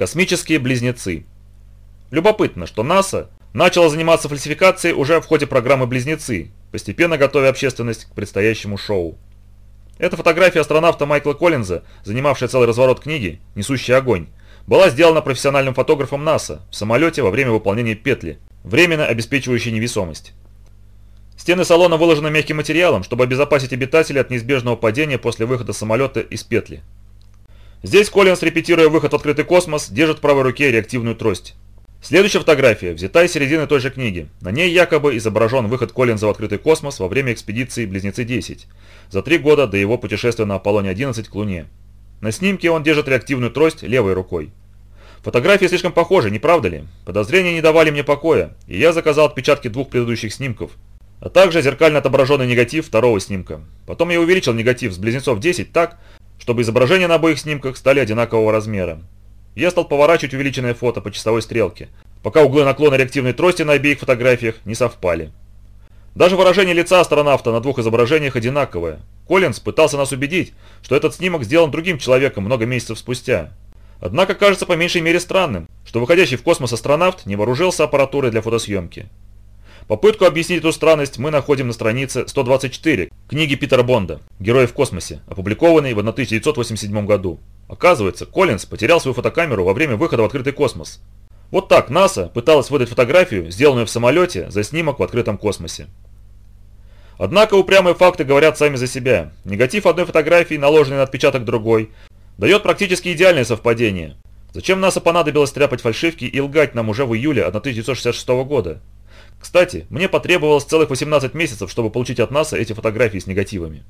Космические близнецы. Любопытно, что НАСА начала заниматься фальсификацией уже в ходе программы «Близнецы», постепенно готовя общественность к предстоящему шоу. Эта фотография астронавта Майкла Коллинза, занимавшая целый разворот книги «Несущий огонь», была сделана профессиональным фотографом НАСА в самолете во время выполнения петли, временно обеспечивающей невесомость. Стены салона выложены мягким материалом, чтобы обезопасить обитателей от неизбежного падения после выхода самолета из петли. Здесь Коллинз, репетируя выход в открытый космос, держит в правой руке реактивную трость. Следующая фотография взята из середины той же книги. На ней якобы изображен выход Коллинза в открытый космос во время экспедиции «Близнецы-10» за три года до его путешествия на Аполлоне-11 к Луне. На снимке он держит реактивную трость левой рукой. Фотографии слишком похожи, не правда ли? Подозрения не давали мне покоя, и я заказал отпечатки двух предыдущих снимков, а также зеркально отображенный негатив второго снимка. Потом я увеличил негатив с близнецов 10 так, чтобы изображения на обоих снимках стали одинакового размера. Я стал поворачивать увеличенное фото по часовой стрелке, пока углы наклона реактивной трости на обеих фотографиях не совпали. Даже выражение лица астронавта на двух изображениях одинаковое. Коллинз пытался нас убедить, что этот снимок сделан другим человеком много месяцев спустя. Однако кажется по меньшей мере странным, что выходящий в космос астронавт не вооружился аппаратурой для фотосъемки. Попытку объяснить эту странность мы находим на странице 124 книги Питера Бонда «Герои в космосе», опубликованной в 1987 году. Оказывается, Коллинз потерял свою фотокамеру во время выхода в открытый космос. Вот так НАСА пыталась выдать фотографию, сделанную в самолете, за снимок в открытом космосе. Однако упрямые факты говорят сами за себя. Негатив одной фотографии, наложенный на отпечаток другой, дает практически идеальное совпадение. Зачем НАСА понадобилось тряпать фальшивки и лгать нам уже в июле 1966 года? Кстати, мне потребовалось целых 18 месяцев, чтобы получить от НАСА эти фотографии с негативами.